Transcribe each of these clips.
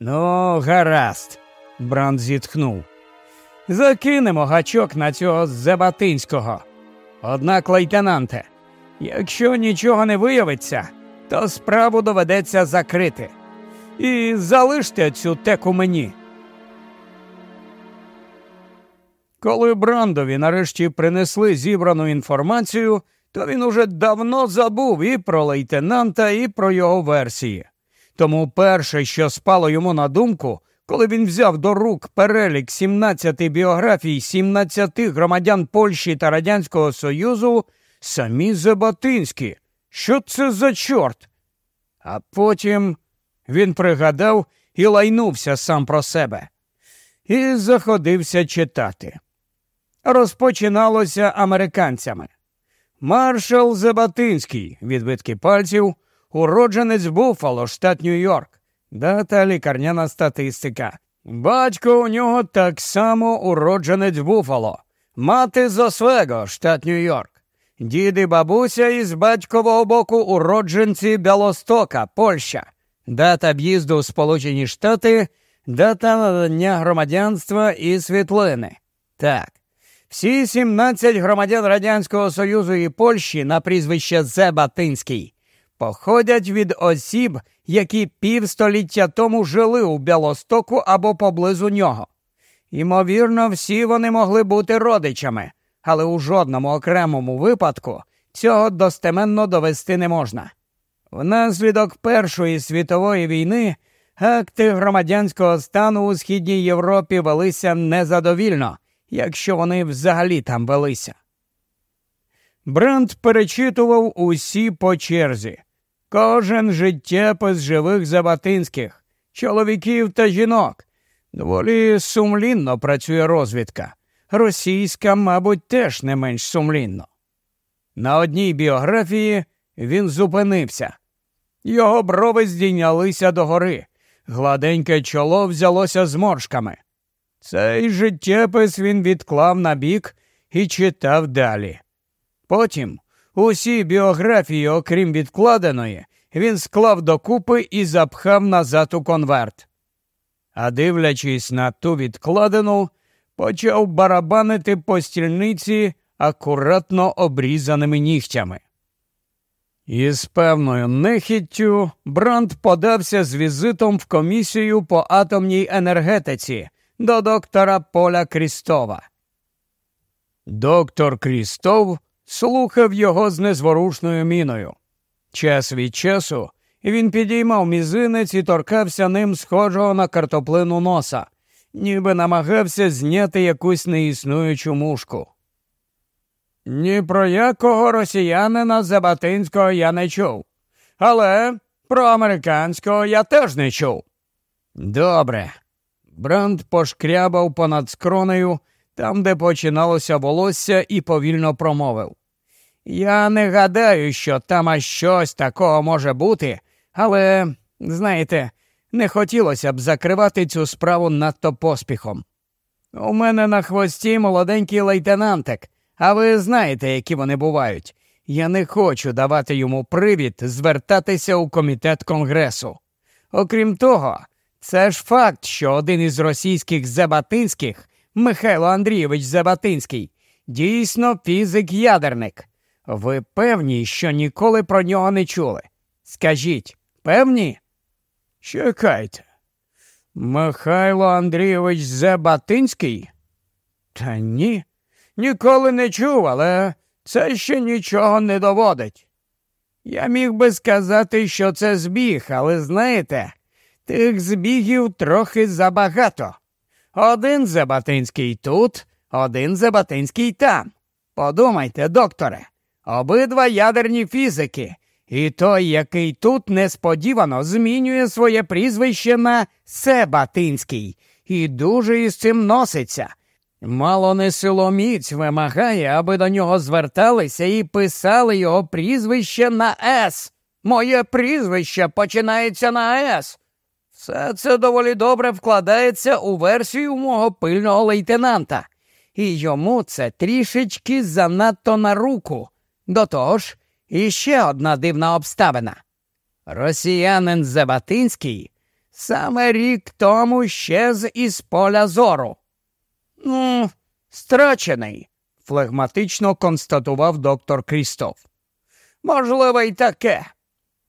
Ну, гаразд, Бранд зітхнув. Закинемо гачок на цього Зебатинського. Однак, лейтенанте, якщо нічого не виявиться, то справу доведеться закрити. І залиште цю теку мені. Коли Брандові нарешті принесли зібрану інформацію, то він уже давно забув і про лейтенанта, і про його версії. Тому перше, що спало йому на думку, коли він взяв до рук перелік 17 біографій 17 громадян Польщі та Радянського Союзу, самі Забатинські. Що це за чорт? А потім він пригадав і лайнувся сам про себе, і заходився читати. Розпочиналося американцями. Маршал Забатинський, відбитки пальців, уродженець Буффало, штат Нью-Йорк. Дата лікарняна статистика. Батько у нього так само уродженець Буфало, мати з Освего, штат Нью-Йорк. Дід і бабуся із батькового боку уродженці Белостока, Польща. Дата в'їзду в Сполучені Штати, дата надання громадянства і світлини. Так. Всі 17 громадян Радянського Союзу і Польщі на прізвище Зебатинський походять від осіб, які півстоліття тому жили у Білостоку або поблизу нього. Ймовірно, всі вони могли бути родичами, але у жодному окремому випадку цього достеменно довести не можна. Внаслідок Першої світової війни акти громадянського стану у східній Європі велися незадовільно, якщо вони взагалі там велися. Бранд перечитував усі по черзі. Кожен життєпис живих Забатинських, чоловіків та жінок. Доволі сумлінно працює розвідка. Російська, мабуть, теж не менш сумлінно. На одній біографії він зупинився. Його брови здійнялися догори, гладеньке чоло взялося зморшками. Цей життєпис він відклав на бік і читав далі. Потім Усі біографії, окрім відкладеної, він склав докупи і запхав назад у конверт. А дивлячись на ту відкладену, почав барабанити по стільниці акуратно обрізаними нігтями. Із певною нехіттю Бранд подався з візитом в комісію по атомній енергетиці до доктора Поля Крістова. Доктор Крістов слухав його з незворушною міною. Час від часу він підіймав мізинець і торкався ним схожого на картоплину носа, ніби намагався зняти якусь неіснуючу мушку. Ні про якого росіянина Забатинського я не чув, але про американського я теж не чув. Добре. Бранд пошкрябав понад скронею там, де починалося волосся, і повільно промовив. Я не гадаю, що там аж щось такого може бути, але, знаєте, не хотілося б закривати цю справу надто поспіхом. У мене на хвості молоденький лейтенантик, а ви знаєте, які вони бувають. Я не хочу давати йому привід звертатися у комітет Конгресу. Окрім того, це ж факт, що один із російських Забатинських Михайло Андрійович Забатинський, дійсно фізик-ядерник. Ви певні, що ніколи про нього не чули? Скажіть, певні? Чекайте. Михайло Андрійович Забатинський? Та ні, ніколи не чув, але це ще нічого не доводить. Я міг би сказати, що це збіг, але знаєте, тих збігів трохи забагато. Один Забатинський тут, один Забатинський там. Подумайте, докторе, обидва ядерні фізики, і той, який тут несподівано змінює своє прізвище на Себатинський, і дуже із цим носиться. Мало не силоміць вимагає, аби до нього зверталися і писали його прізвище на С. Моє прізвище починається на С. Все це доволі добре вкладається у версію мого пильного лейтенанта, і йому це трішечки занадто на руку. До того ж, іще одна дивна обставина. Росіянин Забатинський саме рік тому щез із поля зору. Ну, страчений, флегматично констатував доктор Крістоф. Можливо, й таке.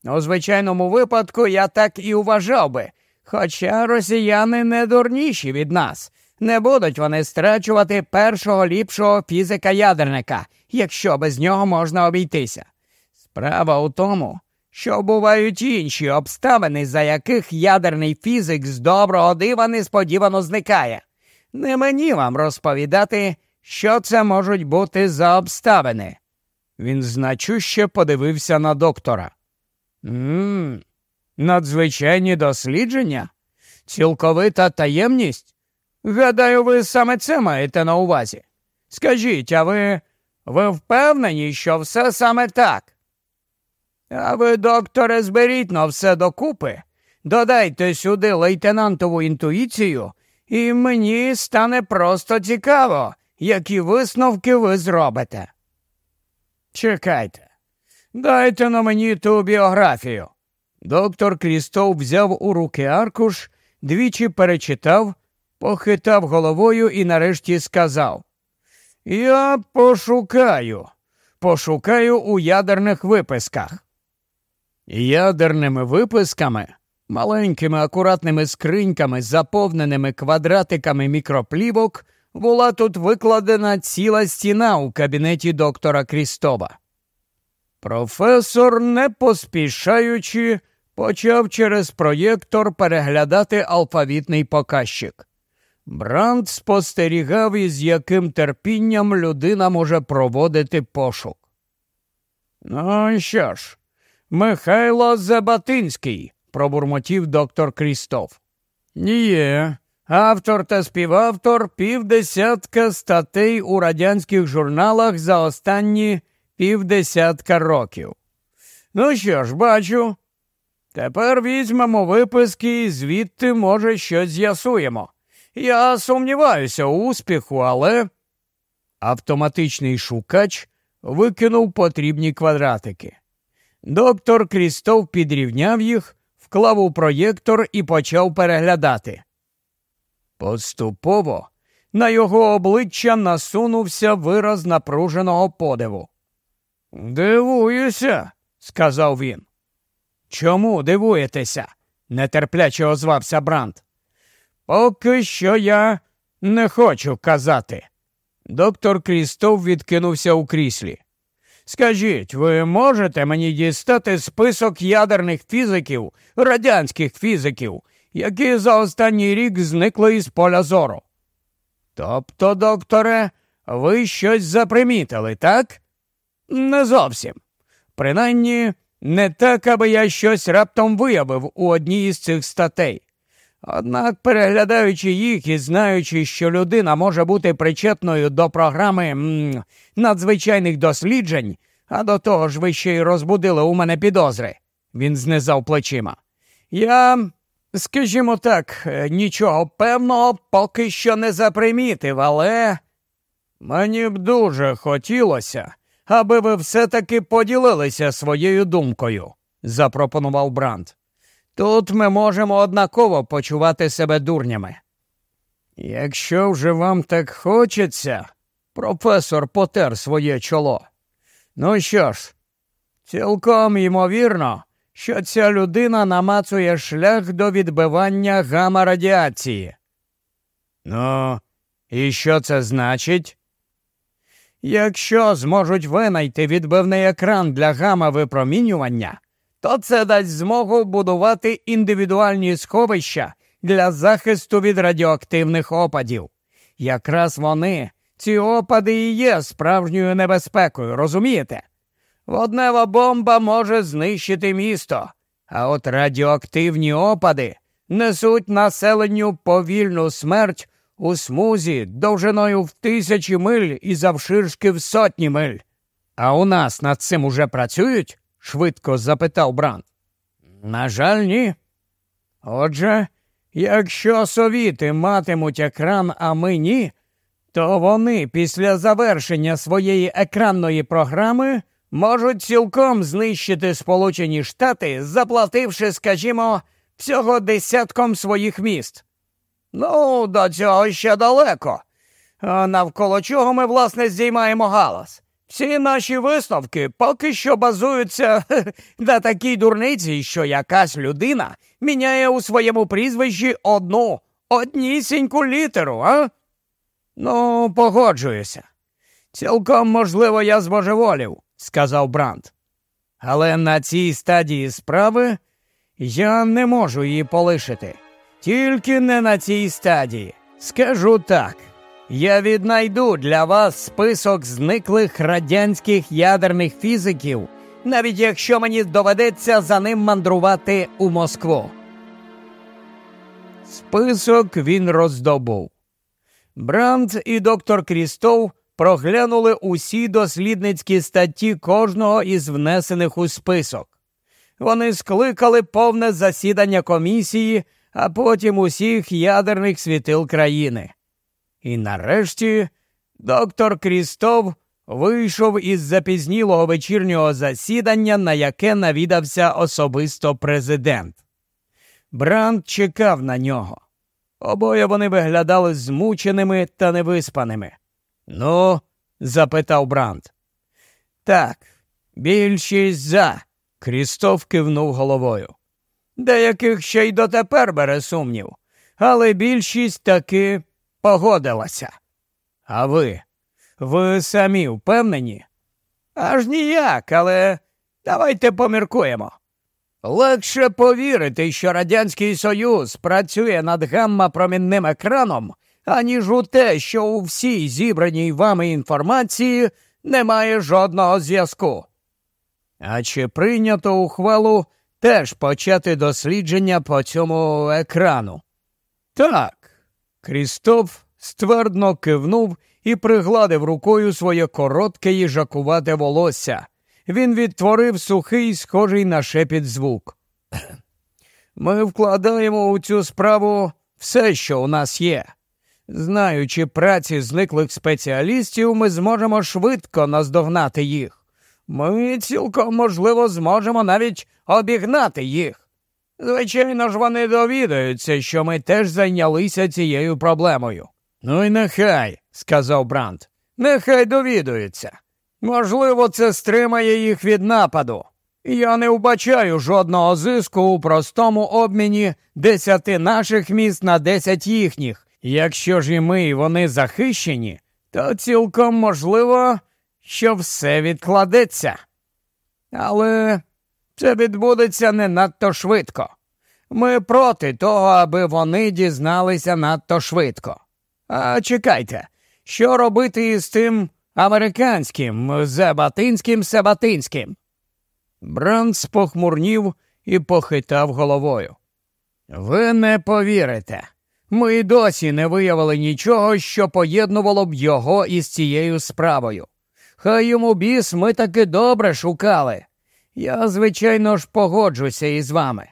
У звичайному випадку я так і вважав би, хоча росіяни не дурніші від нас. Не будуть вони страчувати першого ліпшого фізика-ядерника, якщо без нього можна обійтися. Справа у тому, що бувають інші обставини, за яких ядерний фізик з доброго дива несподівано зникає. Не мені вам розповідати, що це можуть бути за обставини. Він значуще подивився на доктора. «Ммм, Надзвичайні дослідження? Цілковита таємність? Гадаю, ви саме це маєте на увазі. Скажіть, а ви ви впевнені, що все саме так? А ви, докторе, зберіть на все докупи, додайте сюди лейтенантову інтуїцію, і мені стане просто цікаво, які висновки ви зробите. Чекайте, дайте на мені ту біографію. Доктор Крістоф взяв у руки аркуш, двічі перечитав, похитав головою і нарешті сказав: Я пошукаю, пошукаю у ядерних виписках. Ядерними виписками, маленькими акуратними скриньками, заповненими квадратиками мікроплівок, була тут викладена ціла стіна у кабінеті доктора Крістова. Професор, не поспішаючи, почав через проєктор переглядати алфавітний показчик. Бранд спостерігав, із яким терпінням людина може проводити пошук. Ну що ж, Михайло Забатинський, пробурмотів доктор Крістоф. Є, автор та співавтор півдесятка статей у радянських журналах за останні півдесятка років. Ну що ж, бачу. Тепер візьмемо виписки і звідти, може, щось з'ясуємо. Я сумніваюся у успіху, але. Автоматичний шукач викинув потрібні квадратики. Доктор Крістоф підрівняв їх, вклав у проєктор і почав переглядати. Поступово на його обличчя насунувся вираз напруженого подиву. Дивуюся, сказав він. Чому дивуєтеся? нетерпляче озвався Брант. Поки що я не хочу казати. Доктор Крістоф відкинувся у кріслі. Скажіть, ви можете мені дістати список ядерних фізиків, радянських фізиків, які за останній рік зникли із поля зору? Тобто, докторе, ви щось запримітили, так? Не зовсім. Принаймні, не так, аби я щось раптом виявив у одній із цих статей. Однак, переглядаючи їх і знаючи, що людина може бути причетною до програми м надзвичайних досліджень, а до того ж ви ще й розбудили у мене підозри, він знизав плечима. Я, скажімо так, е, нічого певного поки що не запримітив, але мені б дуже хотілося, аби ви все-таки поділилися своєю думкою, запропонував Бранд. Тут ми можемо однаково почувати себе дурнями. Якщо вже вам так хочеться, професор потер своє чоло. Ну що ж, цілком ймовірно, що ця людина намацує шлях до відбивання гама радіації. Ну, і що це значить? Якщо зможуть винайти відбивний екран для гама випромінювання, то це дасть змогу будувати індивідуальні сховища для захисту від радіоактивних опадів. Якраз вони, ці опади і є справжньою небезпекою, розумієте? Воднева бомба може знищити місто, а от радіоактивні опади несуть населенню повільну смерть у смузі довжиною в тисячі миль і завширшки в сотні миль. А у нас над цим уже працюють? швидко запитав Бранд. На жаль, ні. Отже, якщо совіти матимуть екран, а ми ні, то вони після завершення своєї екранної програми можуть цілком знищити Сполучені Штати, заплативши, скажімо, всього десятком своїх міст. Ну, до цього ще далеко. А навколо чого ми, власне, здіймаємо галас. Всі наші висновки поки що базуються на такій дурниці, що якась людина міняє у своєму прізвищі одну однісіньку літеру, а? Ну, погоджуюся. Цілком можливо, я збожеволів, сказав Брант. Але на цій стадії справи я не можу її полишити. Тільки не на цій стадії. Скажу так. Я віднайду для вас список зниклих радянських ядерних фізиків, навіть якщо мені доведеться за ним мандрувати у Москву. Список він роздобув. Бранд і доктор Крістов проглянули усі дослідницькі статті кожного із внесених у список. Вони скликали повне засідання комісії, а потім усіх ядерних світил країни. І нарешті доктор Крістов вийшов із запізнілого вечірнього засідання, на яке навідався особисто президент. Бранд чекав на нього. Обоє вони виглядали змученими та невиспаними. Ну, запитав Бранд. Так, більшість за. Крістоф кивнув головою. Деяких ще й дотепер бере сумнів, але більшість таки погодилася. А ви? Ви самі впевнені? Аж ніяк, але давайте поміркуємо. Легше повірити, що Радянський Союз працює над гамма-промінним екраном, аніж у те, що у всій зібраній вами інформації немає жодного зв'язку. А чи прийнято ухвалу теж почати дослідження по цьому екрану? Так. Крістоф ствердно кивнув і пригладив рукою своє коротке їжакувате волосся. Він відтворив сухий, схожий на шепіт звук. Ми вкладаємо у цю справу все, що у нас є. Знаючи праці зниклих спеціалістів, ми зможемо швидко наздогнати їх. Ми цілком можливо зможемо навіть обігнати їх. Звичайно ж, вони довідаються, що ми теж зайнялися цією проблемою. Ну і нехай, сказав Брант, нехай довідуються. Можливо, це стримає їх від нападу. Я не вбачаю жодного зиску у простому обміні десяти наших міст на десять їхніх. Якщо ж і ми і вони захищені, то цілком можливо, що все відкладеться. Але це відбудеться не надто швидко. Ми проти того, аби вони дізналися надто швидко. А чекайте, що робити із тим американським, зебатинським себатинським? Бранс похмурнів і похитав головою. Ви не повірите. Ми й досі не виявили нічого, що поєднувало б його із цією справою. Хай йому біс ми таки добре шукали. Я, звичайно ж, погоджуся із вами.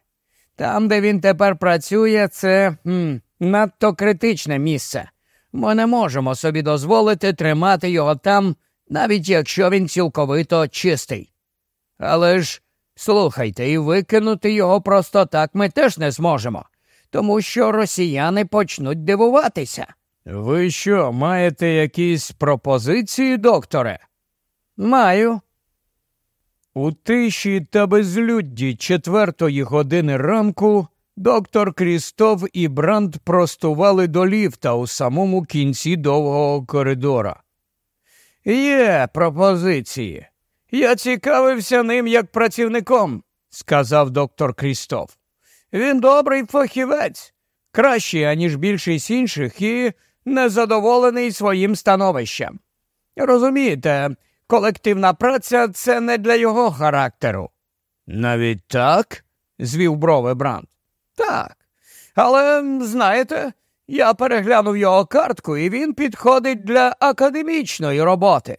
Там, де він тепер працює, це м, надто критичне місце. Ми не можемо собі дозволити тримати його там, навіть якщо він цілковито чистий. Але ж слухайте, і викинути його просто так ми теж не зможемо, тому що росіяни почнуть дивуватися. Ви що, маєте якісь пропозиції, докторе? Маю. У тиші та безлюдді четвертої години ранку доктор Крістоф і Бранд простували до ліфта у самому кінці довгого коридора. Є пропозиції. Я цікавився ним як працівником, сказав доктор Крістоф. Він добрий фахівець, кращий, аніж більшість інших, і незадоволений своїм становищем. Розумієте, колективна праця це не для його характеру. Навіть так? звів брови Бранд. Так. Але, знаєте, я переглянув його картку, і він підходить для академічної роботи.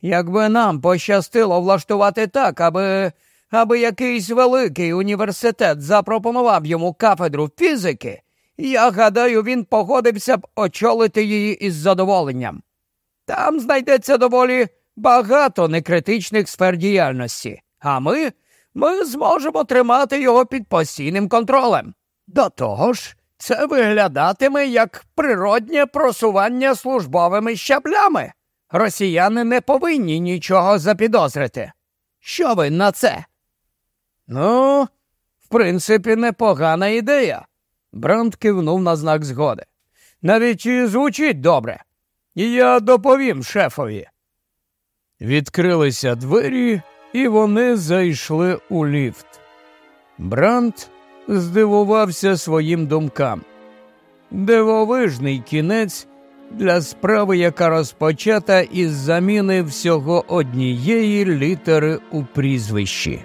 Якби нам пощастило влаштувати так, аби аби якийсь великий університет запропонував йому кафедру фізики, я гадаю, він погодився б очолити її із задоволенням. Там знайдеться доволі багато некритичних сфер діяльності, а ми ми зможемо тримати його під постійним контролем. До того ж, це виглядатиме як природнє просування службовими щаблями. Росіяни не повинні нічого запідозрити. Що ви на це? Ну, в принципі, непогана ідея. Бранд кивнув на знак згоди. Навіть і звучить добре. Я доповім шефові. Відкрилися двері, і вони зайшли у ліфт. Брант здивувався своїм думкам. Дивовижний кінець для справи, яка розпочата із заміни всього однієї літери у прізвищі.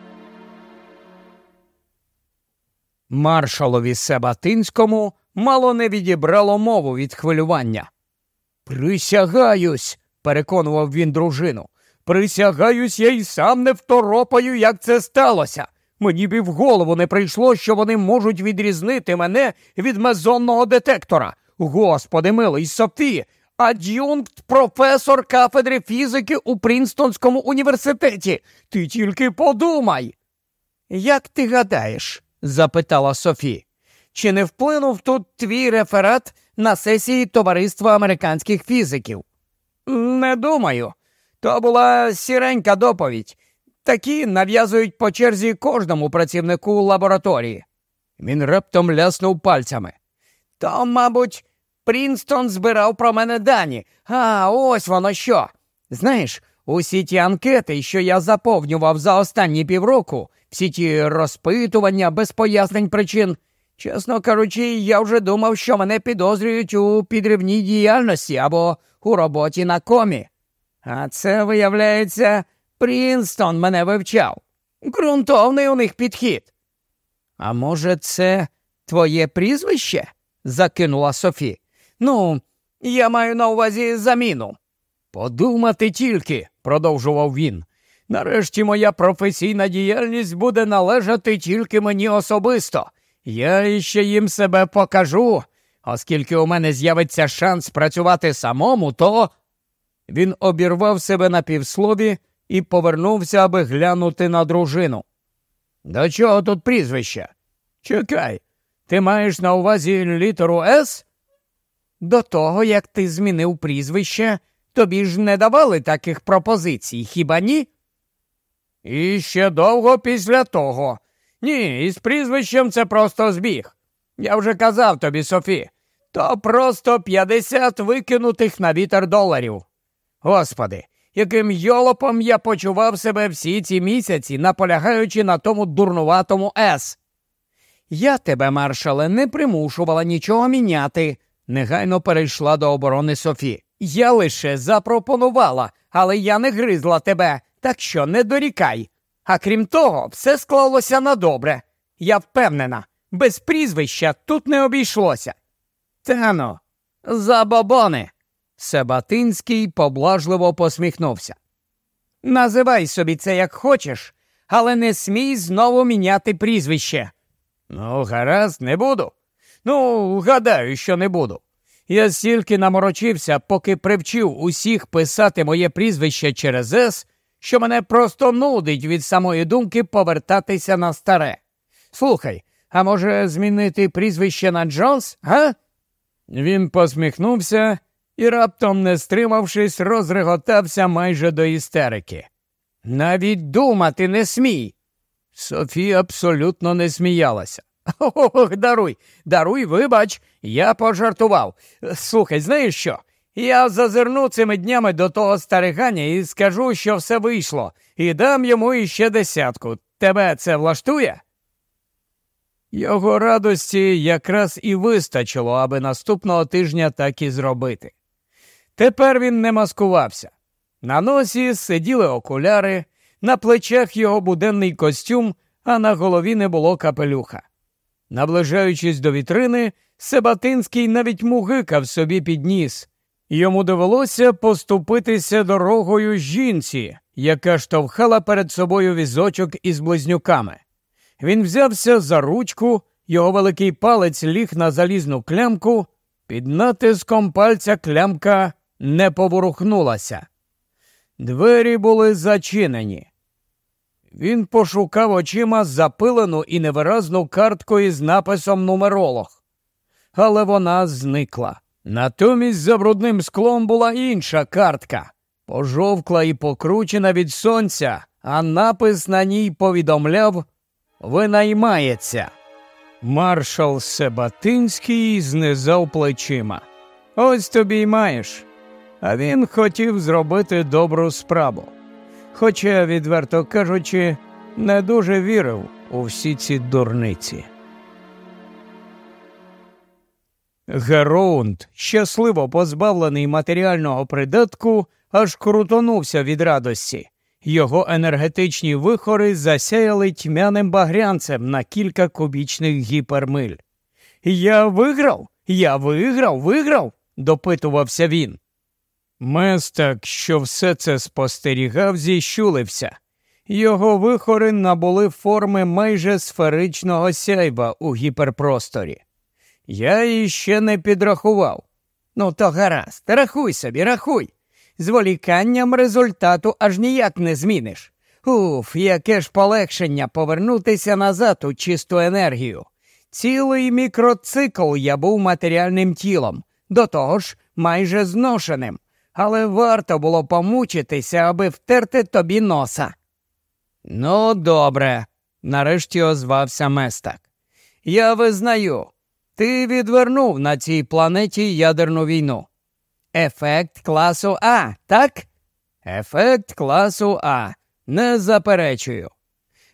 Маршалові Себатинському мало не відібрало мову від хвилювання. Присягаюсь, переконував він дружину. Присягаюсь, я й сам не второпаю, як це сталося. Мені б і в голову не прийшло, що вони можуть відрізнити мене від мезонного детектора. Господи милий Софі, ад'юнкт професор кафедри фізики у Прінстонському університеті. Ти тільки подумай. Як ти гадаєш? запитала Софі. Чи не вплинув тут твій реферат на сесії Товариства американських фізиків? Не думаю. То була сіренька доповідь. Такі нав'язують по черзі кожному працівнику лабораторії. Він раптом ляснув пальцями. То, мабуть, Прінстон збирав про мене дані. А ось воно що. Знаєш, усі ті анкети, що я заповнював за останні півроку, всі ті розпитування без пояснень причин. Чесно кажучи, я вже думав, що мене підозрюють у підривній діяльності або у роботі на комі. А це, виявляється, Прінстон мене вивчав. Ґрунтовний у них підхід. А може, це твоє прізвище? закинула Софі. Ну, я маю на увазі заміну. Подумати тільки, продовжував він. Нарешті моя професійна діяльність буде належати тільки мені особисто. Я іще їм себе покажу, оскільки у мене з'явиться шанс працювати самому, то. Він обірвав себе на півслові і повернувся, аби глянути на дружину. До чого тут прізвище? Чекай, ти маєш на увазі літеру С? До того, як ти змінив прізвище, тобі ж не давали таких пропозицій, хіба ні? І ще довго після того. Ні, із прізвищем це просто збіг. Я вже казав тобі, Софі, то просто 50 викинутих на вітер доларів. Господи, яким йолопом я почував себе всі ці місяці, наполягаючи на тому дурнуватому С. Я тебе, маршале, не примушувала нічого міняти, негайно перейшла до оборони Софі. Я лише запропонувала, але я не гризла тебе, так що не дорікай. А крім того, все склалося на добре. Я впевнена, без прізвища тут не обійшлося. Тано, забобони. Себатинський поблажливо посміхнувся. Називай собі це як хочеш, але не смій знову міняти прізвище. Ну, гаразд, не буду. Ну, гадаю, що не буду. Я стільки наморочився, поки привчив усіх писати моє прізвище через С, що мене просто нудить від самої думки повертатися на старе. Слухай, а може змінити прізвище на Джонс, га? Він посміхнувся і, раптом, не стримавшись, розреготався майже до істерики. Навіть думати не смій. Софія абсолютно не сміялася. Ох, даруй, даруй, вибач, я пожартував. Слухай, знаєш що? Я зазирну цими днями до того стариганя і скажу, що все вийшло, і дам йому іще десятку. Тебе це влаштує? Його радості якраз і вистачило, аби наступного тижня так і зробити. Тепер він не маскувався. На носі сиділи окуляри, на плечах його буденний костюм, а на голові не було капелюха. Наближаючись до вітрини, Себатинський навіть мугикав собі під ніс. Йому довелося поступитися дорогою жінці, яка штовхала перед собою візочок із близнюками. Він взявся за ручку, його великий палець ліг на залізну клямку, під натиском пальця клямка не поворухнулася. Двері були зачинені. Він пошукав очима запилену і невиразну картку із написом нумеролог. Але вона зникла. Натомість за брудним склом була інша картка, пожовкла і покручена від сонця, а напис на ній повідомляв Винаймається. Маршал Себатинський знизав плечима. Ось тобі й маєш. А він хотів зробити добру справу. Хоча, відверто кажучи, не дуже вірив у всі ці дурниці. Героунд, щасливо позбавлений матеріального придатку, аж крутонувся від радості. Його енергетичні вихори засяяли тьмяним багрянцем на кілька кубічних гіпермиль. Я виграв, я виграв, виграв, допитувався він. Местак, що все це спостерігав, зіщулився. Його вихори набули форми майже сферичного сяйва у гіперпросторі. Я іще не підрахував. Ну, то гаразд, рахуй собі, рахуй. Зволіканням результату аж ніяк не зміниш. Уф, яке ж полегшення повернутися назад у чисту енергію. Цілий мікроцикл я був матеріальним тілом, до того ж майже зношеним, але варто було помучитися, аби втерти тобі носа. Ну, добре, нарешті озвався Местак. Я визнаю, ти відвернув на цій планеті ядерну війну. Ефект класу А, так? Ефект класу А. Не заперечую.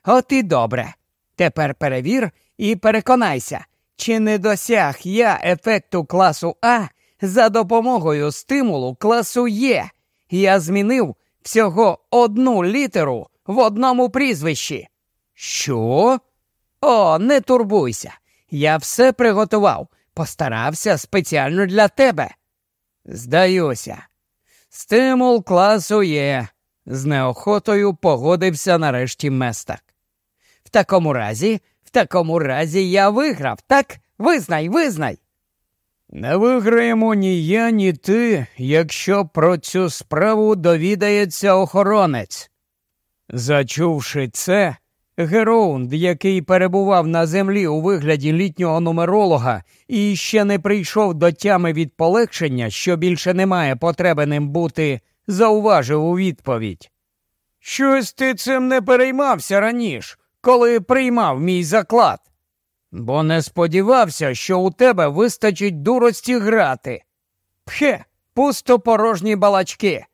От і добре. Тепер перевір і переконайся, чи не досяг я ефекту класу А за допомогою стимулу класу Є. Я змінив всього одну літеру в одному прізвищі. Що? О, не турбуйся. Я все приготував, постарався спеціально для тебе. Здаюся. Стимул класу є, з неохотою погодився нарешті местак. В такому разі, в такому разі я виграв, так? Визнай, визнай. Не виграємо ні я, ні ти, якщо про цю справу довідається охоронець. Зачувши це, Героунд, який перебував на землі у вигляді літнього нумеролога і ще не прийшов до тями від полегшення, що більше немає потреби ним бути, зауважив у відповідь. Щось ти цим не переймався раніше, коли приймав мій заклад, бо не сподівався, що у тебе вистачить дурості грати. Пхе, пустопорожні балачки.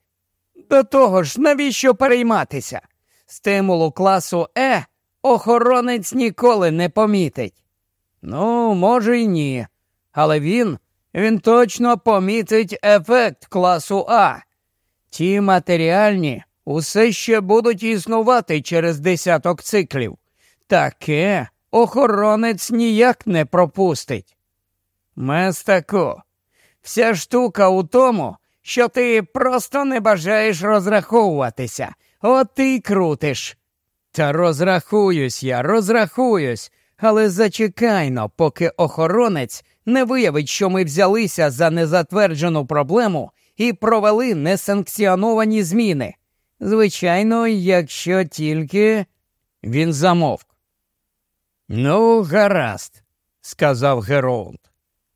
До того ж, навіщо перейматися? Стимулу класу Е охоронець ніколи не помітить. Ну, може, й ні. Але він, він точно помітить ефект класу А. Ті матеріальні усе ще будуть існувати через десяток циклів. Таке охоронець ніяк не пропустить. Местако, вся штука у тому, що ти просто не бажаєш розраховуватися, от ти й крутиш. Та розрахуюсь я, розрахуюсь, але зачекайно, поки охоронець не виявить, що ми взялися за незатверджену проблему і провели несанкціоновані зміни. Звичайно, якщо тільки він замовк. Ну, гаразд, сказав Геролд.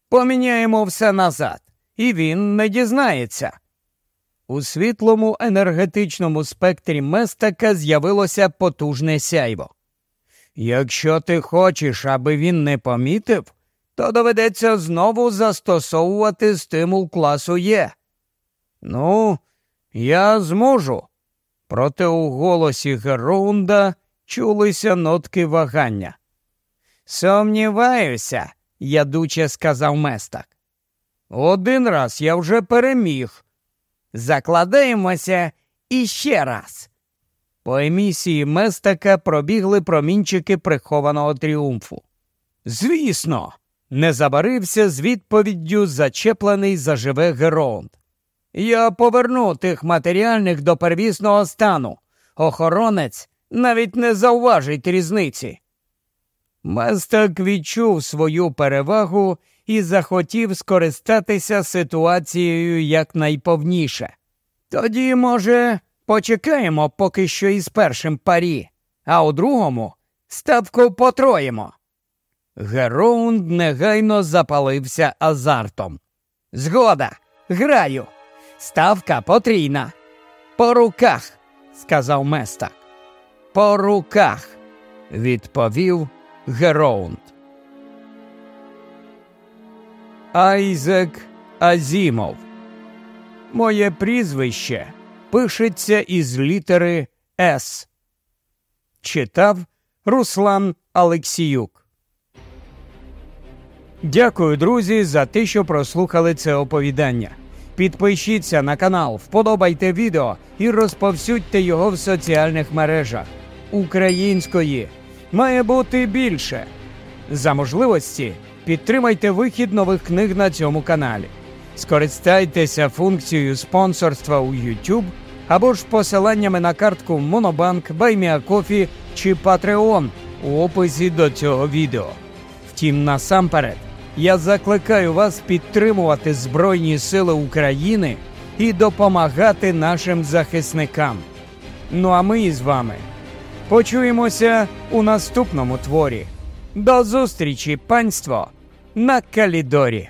Поміняємо все назад, і він не дізнається. У світлому енергетичному спектрі местака з'явилося потужне сяйво. Якщо ти хочеш, аби він не помітив, то доведеться знову застосовувати стимул класу Є. Ну, я зможу. Проте у голосі Героунда чулися нотки вагання. Сумніваюся, ядуче сказав местак. Один раз я вже переміг. Закладаємося іще раз. По емісії Местака пробігли промінчики прихованого тріумфу. Звісно, не забарився з відповіддю зачеплений заживе Геронд. Я поверну тих матеріальних до первісного стану. Охоронець навіть не зауважить різниці. Местак відчув свою перевагу і захотів скористатися ситуацією якнайповніше. Тоді, може, почекаємо поки що із першим парі. а у другому ставку потроїмо. Героунд негайно запалився азартом. Згода, граю. Ставка потрійна. По руках, сказав Местак. По руках, відповів Героунд. Айзек Азімов. Моє прізвище пишеться із літери С. Читав Руслан Алексіюк. Дякую, друзі, за те, що прослухали це оповідання. Підпишіться на канал, вподобайте відео і розповсюдьте його в соціальних мережах. Української має бути більше. За можливості підтримайте вихід нових книг на цьому каналі. Скористайтеся функцією спонсорства у YouTube або ж посиланнями на картку Monobank, BuyMeACoffee чи Patreon у описі до цього відео. Втім, насамперед, я закликаю вас підтримувати Збройні Сили України і допомагати нашим захисникам. Ну а ми з вами почуємося у наступному творі. До зустрічі, панство, на Калідорі!